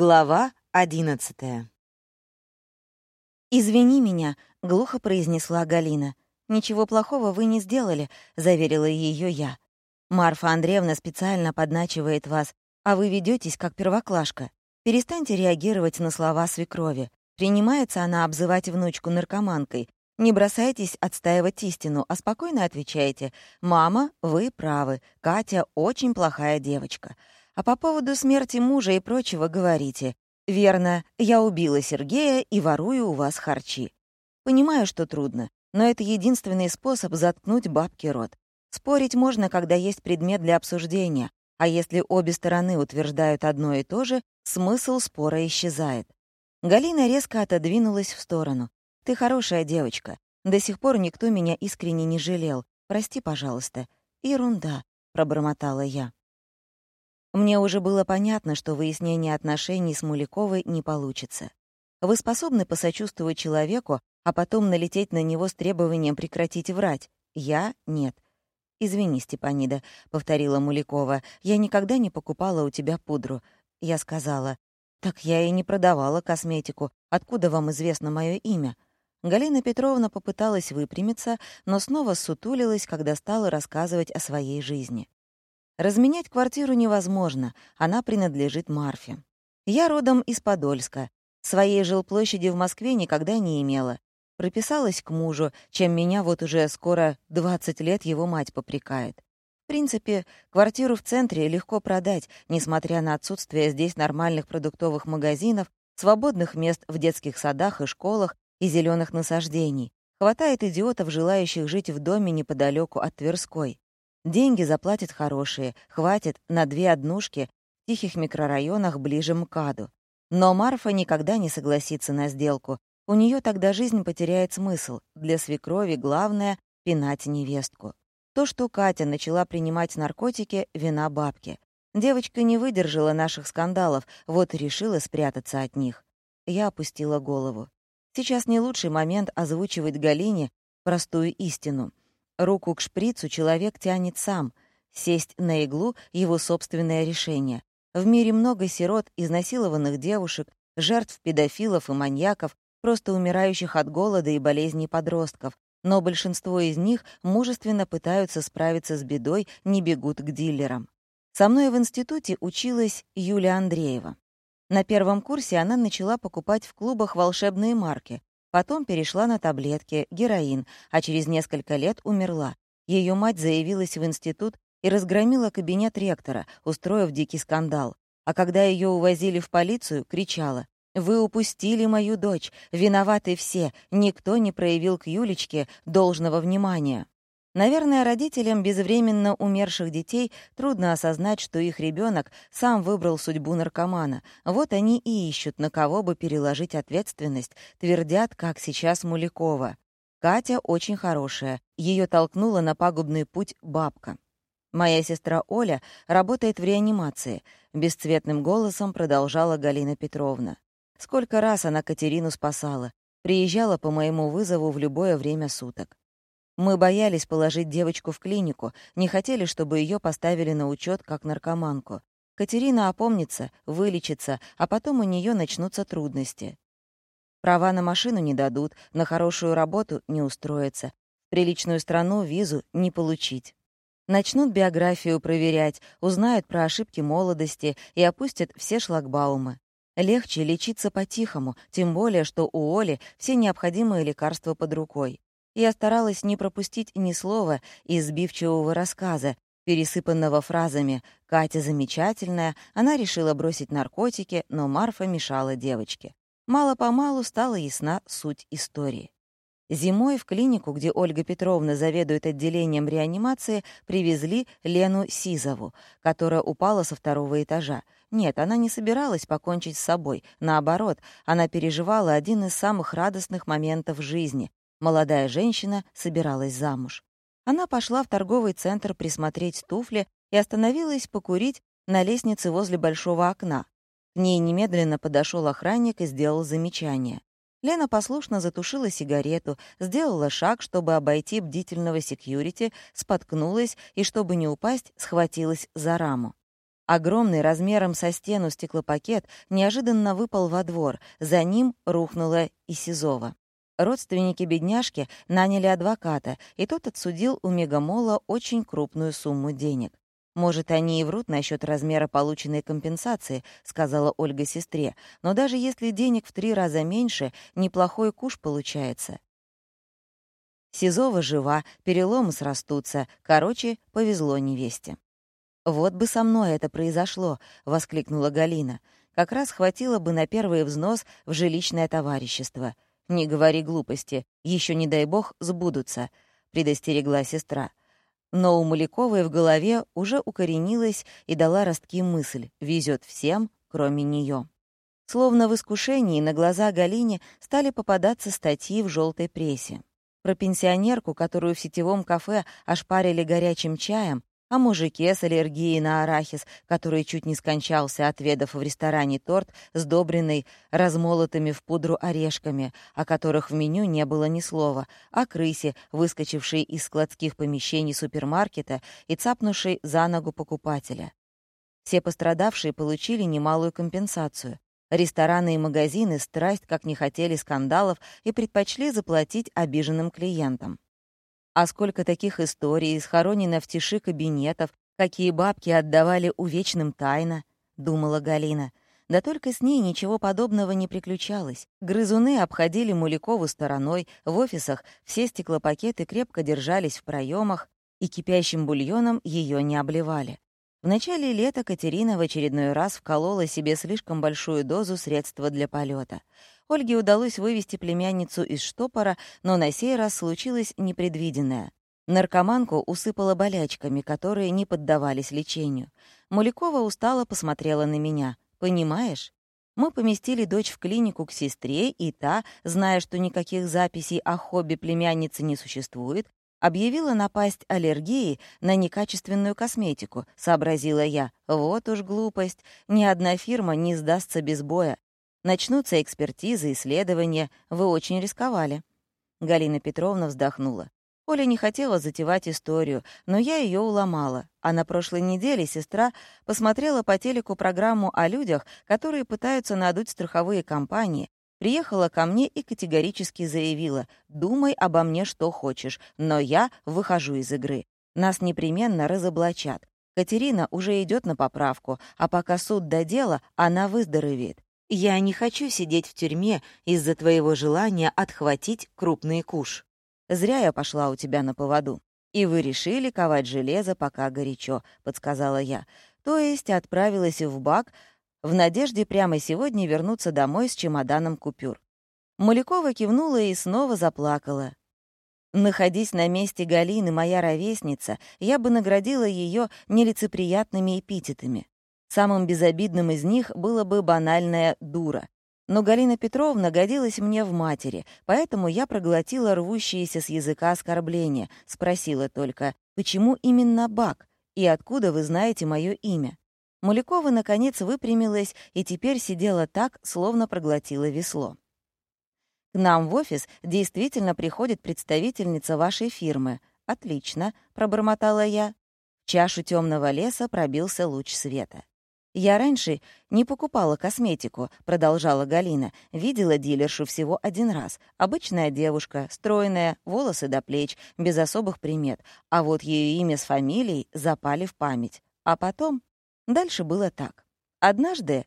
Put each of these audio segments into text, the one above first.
Глава одиннадцатая. «Извини меня», — глухо произнесла Галина. «Ничего плохого вы не сделали», — заверила ее я. «Марфа Андреевна специально подначивает вас, а вы ведетесь как первоклашка. Перестаньте реагировать на слова свекрови. Принимается она обзывать внучку наркоманкой. Не бросайтесь отстаивать истину, а спокойно отвечайте. «Мама, вы правы. Катя очень плохая девочка». А по поводу смерти мужа и прочего говорите. Верно, я убила Сергея и ворую у вас харчи. Понимаю, что трудно, но это единственный способ заткнуть бабке рот. Спорить можно, когда есть предмет для обсуждения, а если обе стороны утверждают одно и то же, смысл спора исчезает. Галина резко отодвинулась в сторону. «Ты хорошая девочка. До сих пор никто меня искренне не жалел. Прости, пожалуйста». «Ерунда», — пробормотала я. Мне уже было понятно, что выяснение отношений с Муликовой не получится. Вы способны посочувствовать человеку, а потом налететь на него с требованием прекратить врать? Я — нет. «Извини, Степанида», — повторила Муликова, — «я никогда не покупала у тебя пудру». Я сказала, «Так я и не продавала косметику. Откуда вам известно мое имя?» Галина Петровна попыталась выпрямиться, но снова сутулилась, когда стала рассказывать о своей жизни. Разменять квартиру невозможно, она принадлежит Марфе. Я родом из Подольска. Своей жилплощади в Москве никогда не имела. Прописалась к мужу, чем меня вот уже скоро 20 лет его мать попрекает. В принципе, квартиру в центре легко продать, несмотря на отсутствие здесь нормальных продуктовых магазинов, свободных мест в детских садах и школах и зеленых насаждений. Хватает идиотов, желающих жить в доме неподалеку от Тверской. Деньги заплатят хорошие, хватит на две однушки в тихих микрорайонах ближе МКАДу. Но Марфа никогда не согласится на сделку. У нее тогда жизнь потеряет смысл. Для свекрови главное — пинать невестку. То, что Катя начала принимать наркотики — вина бабки. Девочка не выдержала наших скандалов, вот и решила спрятаться от них. Я опустила голову. Сейчас не лучший момент озвучивать Галине простую истину. Руку к шприцу человек тянет сам. Сесть на иглу — его собственное решение. В мире много сирот, изнасилованных девушек, жертв педофилов и маньяков, просто умирающих от голода и болезней подростков, но большинство из них мужественно пытаются справиться с бедой, не бегут к дилерам. Со мной в институте училась Юлия Андреева. На первом курсе она начала покупать в клубах волшебные марки, Потом перешла на таблетки, героин, а через несколько лет умерла. Ее мать заявилась в институт и разгромила кабинет ректора, устроив дикий скандал. А когда ее увозили в полицию, кричала «Вы упустили мою дочь, виноваты все, никто не проявил к Юлечке должного внимания». Наверное, родителям безвременно умерших детей трудно осознать, что их ребенок сам выбрал судьбу наркомана. Вот они и ищут, на кого бы переложить ответственность, твердят, как сейчас Мулякова. Катя очень хорошая, ее толкнула на пагубный путь бабка. Моя сестра Оля работает в реанимации, бесцветным голосом продолжала Галина Петровна. Сколько раз она Катерину спасала, приезжала по моему вызову в любое время суток. Мы боялись положить девочку в клинику, не хотели, чтобы ее поставили на учет как наркоманку. Катерина опомнится, вылечится, а потом у нее начнутся трудности. Права на машину не дадут, на хорошую работу не устроится, приличную страну визу не получить. Начнут биографию проверять, узнают про ошибки молодости и опустят все шлагбаумы. Легче лечиться по-тихому, тем более, что у Оли все необходимые лекарства под рукой. Я старалась не пропустить ни слова из сбивчивого рассказа, пересыпанного фразами «Катя замечательная», она решила бросить наркотики, но Марфа мешала девочке. Мало-помалу стала ясна суть истории. Зимой в клинику, где Ольга Петровна заведует отделением реанимации, привезли Лену Сизову, которая упала со второго этажа. Нет, она не собиралась покончить с собой. Наоборот, она переживала один из самых радостных моментов жизни Молодая женщина собиралась замуж. Она пошла в торговый центр присмотреть туфли и остановилась покурить на лестнице возле большого окна. К ней немедленно подошел охранник и сделал замечание. Лена послушно затушила сигарету, сделала шаг, чтобы обойти бдительного секьюрити, споткнулась и, чтобы не упасть, схватилась за раму. Огромный размером со стену стеклопакет неожиданно выпал во двор, за ним рухнула и Сизова. Родственники бедняжки наняли адвоката, и тот отсудил у Мегамола очень крупную сумму денег. «Может, они и врут насчет размера полученной компенсации», — сказала Ольга сестре, «но даже если денег в три раза меньше, неплохой куш получается. Сизова жива, переломы срастутся. Короче, повезло невесте. «Вот бы со мной это произошло!» — воскликнула Галина. «Как раз хватило бы на первый взнос в жилищное товарищество. Не говори глупости, еще не дай бог, сбудутся», — предостерегла сестра. Но у Маляковой в голове уже укоренилась и дала ростки мысль «везет всем, кроме нее. Словно в искушении на глаза Галине стали попадаться статьи в желтой прессе. Про пенсионерку, которую в сетевом кафе ошпарили горячим чаем, о мужике с аллергией на арахис, который чуть не скончался, отведав в ресторане торт, сдобренный размолотыми в пудру орешками, о которых в меню не было ни слова, о крысе, выскочившей из складских помещений супермаркета и цапнувшей за ногу покупателя. Все пострадавшие получили немалую компенсацию. Рестораны и магазины страсть как не хотели скандалов и предпочли заплатить обиженным клиентам. А сколько таких историй, схоронено в тиши кабинетов, какие бабки отдавали увечным тайно, думала Галина. Да только с ней ничего подобного не приключалось. Грызуны обходили Мулякову стороной, в офисах все стеклопакеты крепко держались в проемах, и кипящим бульоном ее не обливали. В начале лета Катерина в очередной раз вколола себе слишком большую дозу средства для полета. Ольге удалось вывести племянницу из штопора, но на сей раз случилось непредвиденное. Наркоманку усыпала болячками, которые не поддавались лечению. Мулякова устало посмотрела на меня. «Понимаешь?» Мы поместили дочь в клинику к сестре, и та, зная, что никаких записей о хобби племянницы не существует, объявила напасть аллергии на некачественную косметику, сообразила я. Вот уж глупость, ни одна фирма не сдастся без боя. Начнутся экспертизы, исследования. Вы очень рисковали». Галина Петровна вздохнула. Оля не хотела затевать историю, но я ее уломала. А на прошлой неделе сестра посмотрела по телеку программу о людях, которые пытаются надуть страховые компании, приехала ко мне и категорически заявила «Думай обо мне что хочешь, но я выхожу из игры. Нас непременно разоблачат. Катерина уже идет на поправку, а пока суд до дела, она выздоровеет. Я не хочу сидеть в тюрьме из-за твоего желания отхватить крупный куш. Зря я пошла у тебя на поводу. И вы решили ковать железо, пока горячо, подсказала я. То есть отправилась в бак в надежде прямо сегодня вернуться домой с чемоданом купюр. Малякова кивнула и снова заплакала. Находясь на месте Галины, моя ровесница, я бы наградила ее нелицеприятными эпитетами. Самым безобидным из них было бы банальная «дура». Но Галина Петровна годилась мне в матери, поэтому я проглотила рвущиеся с языка оскорбления, спросила только, почему именно Бак и откуда вы знаете мое имя? Мулякова, наконец, выпрямилась и теперь сидела так, словно проглотила весло. «К нам в офис действительно приходит представительница вашей фирмы. Отлично», — пробормотала я. В чашу темного леса пробился луч света. «Я раньше не покупала косметику», — продолжала Галина. «Видела дилершу всего один раз. Обычная девушка, стройная, волосы до плеч, без особых примет. А вот ее имя с фамилией запали в память. А потом... Дальше было так. Однажды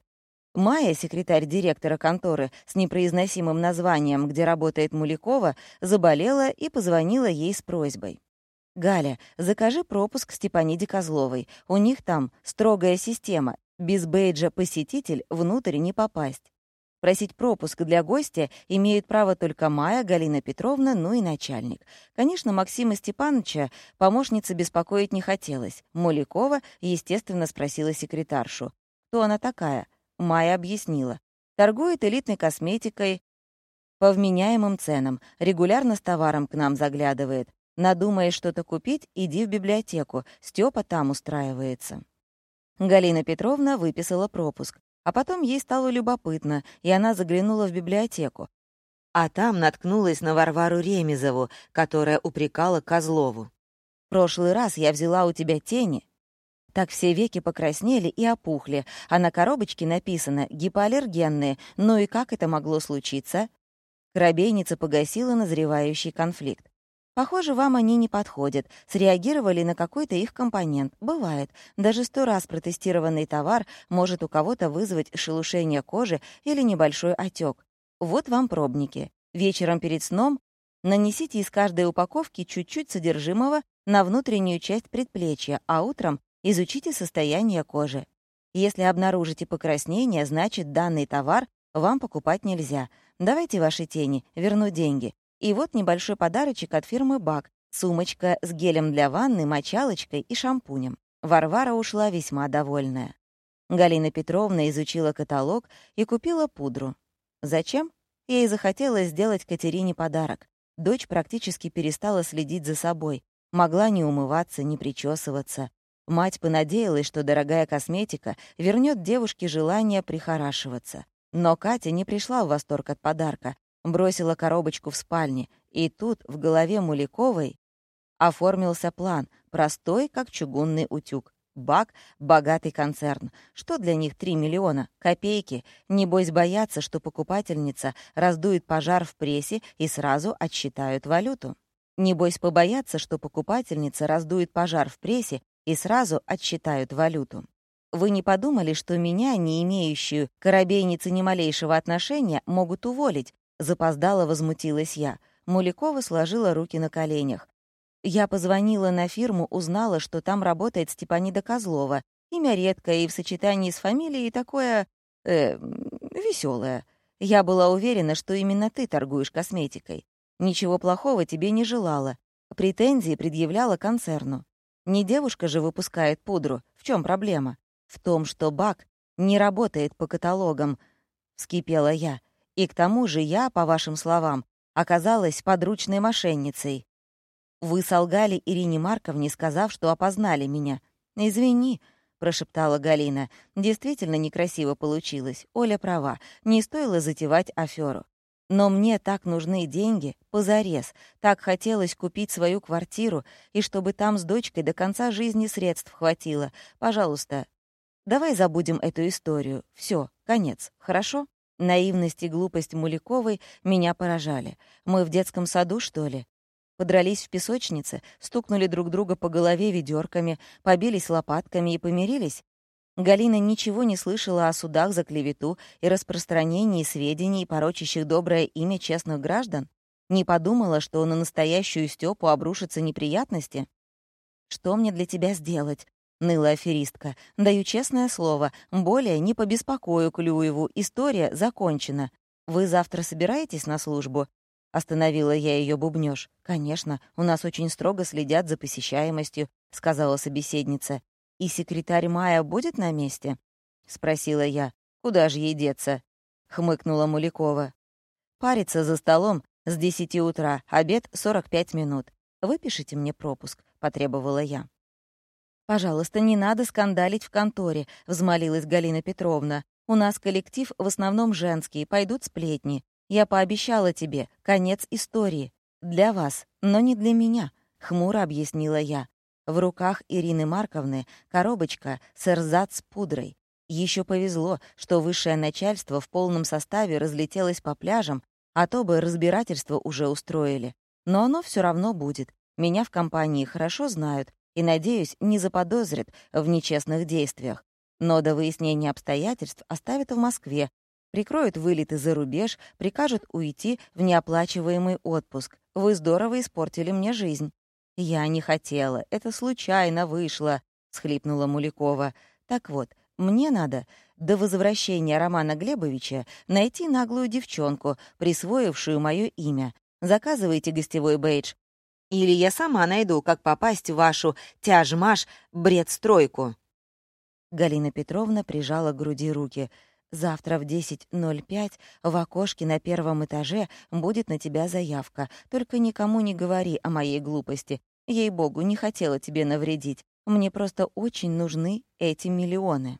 Майя, секретарь директора конторы с непроизносимым названием, где работает Мулякова, заболела и позвонила ей с просьбой. «Галя, закажи пропуск Степаниде Козловой. У них там строгая система, без бейджа «посетитель» внутрь не попасть. Просить пропуск для гостя имеют право только Майя, Галина Петровна, ну и начальник. Конечно, Максима Степановича помощница беспокоить не хотелось. Молякова, естественно, спросила секретаршу. Кто она такая? Майя объяснила. Торгует элитной косметикой по вменяемым ценам, регулярно с товаром к нам заглядывает. Надумаешь что-то купить, иди в библиотеку, Степа там устраивается. Галина Петровна выписала пропуск. А потом ей стало любопытно, и она заглянула в библиотеку. А там наткнулась на Варвару Ремезову, которая упрекала Козлову. «Прошлый раз я взяла у тебя тени, Так все веки покраснели и опухли, а на коробочке написано «гипоаллергенные». Ну и как это могло случиться? Коробейница погасила назревающий конфликт. Похоже, вам они не подходят. Среагировали на какой-то их компонент. Бывает. Даже сто раз протестированный товар может у кого-то вызвать шелушение кожи или небольшой отек. Вот вам пробники. Вечером перед сном нанесите из каждой упаковки чуть-чуть содержимого на внутреннюю часть предплечья, а утром изучите состояние кожи. Если обнаружите покраснение, значит, данный товар вам покупать нельзя. Давайте ваши тени, верну деньги. И вот небольшой подарочек от фирмы «Бак» — сумочка с гелем для ванны, мочалочкой и шампунем. Варвара ушла весьма довольная. Галина Петровна изучила каталог и купила пудру. Зачем? Ей захотелось сделать Катерине подарок. Дочь практически перестала следить за собой, могла не умываться, не причесываться. Мать понадеялась, что дорогая косметика вернет девушке желание прихорашиваться. Но Катя не пришла в восторг от подарка, бросила коробочку в спальне, и тут в голове Муликовой оформился план, простой, как чугунный утюг. Бак — богатый концерн. Что для них 3 миллиона? Копейки. Небось боятся, что покупательница раздует пожар в прессе и сразу отсчитают валюту. Небось побоятся, что покупательница раздует пожар в прессе и сразу отсчитают валюту. Вы не подумали, что меня, не имеющую к коробейнице ни малейшего отношения, могут уволить, Запоздала, возмутилась я. Мулякова сложила руки на коленях. Я позвонила на фирму, узнала, что там работает Степанида Козлова. Имя редкое и в сочетании с фамилией такое... э веселое. Я была уверена, что именно ты торгуешь косметикой. Ничего плохого тебе не желала. Претензии предъявляла концерну. Не девушка же выпускает пудру. В чем проблема? В том, что Бак не работает по каталогам, — вскипела я. И к тому же я, по вашим словам, оказалась подручной мошенницей. Вы солгали Ирине Марковне, сказав, что опознали меня. Извини, прошептала Галина. Действительно некрасиво получилось. Оля права. Не стоило затевать аферу. Но мне так нужны деньги, позарез. Так хотелось купить свою квартиру, и чтобы там с дочкой до конца жизни средств хватило. Пожалуйста, давай забудем эту историю. Все, конец, хорошо? Наивность и глупость Муликовой меня поражали. Мы в детском саду, что ли? Подрались в песочнице, стукнули друг друга по голове ведерками, побились лопатками и помирились? Галина ничего не слышала о судах за клевету и распространении сведений, порочащих доброе имя честных граждан? Не подумала, что на настоящую Стёпу обрушатся неприятности? «Что мне для тебя сделать?» Ныла аферистка. «Даю честное слово, более не побеспокою Клюеву, история закончена. Вы завтра собираетесь на службу?» Остановила я ее бубнёж. «Конечно, у нас очень строго следят за посещаемостью», — сказала собеседница. «И секретарь Майя будет на месте?» — спросила я. «Куда же ей деться?» — хмыкнула Мулякова. «Париться за столом с десяти утра, обед — сорок пять минут. Выпишите мне пропуск», — потребовала я. «Пожалуйста, не надо скандалить в конторе», — взмолилась Галина Петровна. «У нас коллектив в основном женский, пойдут сплетни. Я пообещала тебе, конец истории. Для вас, но не для меня», — хмуро объяснила я. В руках Ирины Марковны коробочка с эрзац пудрой. Еще повезло, что высшее начальство в полном составе разлетелось по пляжам, а то бы разбирательство уже устроили. Но оно все равно будет. Меня в компании хорошо знают, и, надеюсь, не заподозрит в нечестных действиях. Но до выяснения обстоятельств оставят в Москве, прикроют вылеты за рубеж, прикажут уйти в неоплачиваемый отпуск. Вы здорово испортили мне жизнь. «Я не хотела, это случайно вышло», — схлипнула Мулякова. «Так вот, мне надо до возвращения Романа Глебовича найти наглую девчонку, присвоившую мое имя. Заказывайте гостевой бейдж, или я сама найду, как попасть в вашу тяж-маш бред-стройку». Галина Петровна прижала к груди руки. «Завтра в 10.05 в окошке на первом этаже будет на тебя заявка. Только никому не говори о моей глупости. Ей-богу, не хотела тебе навредить. Мне просто очень нужны эти миллионы».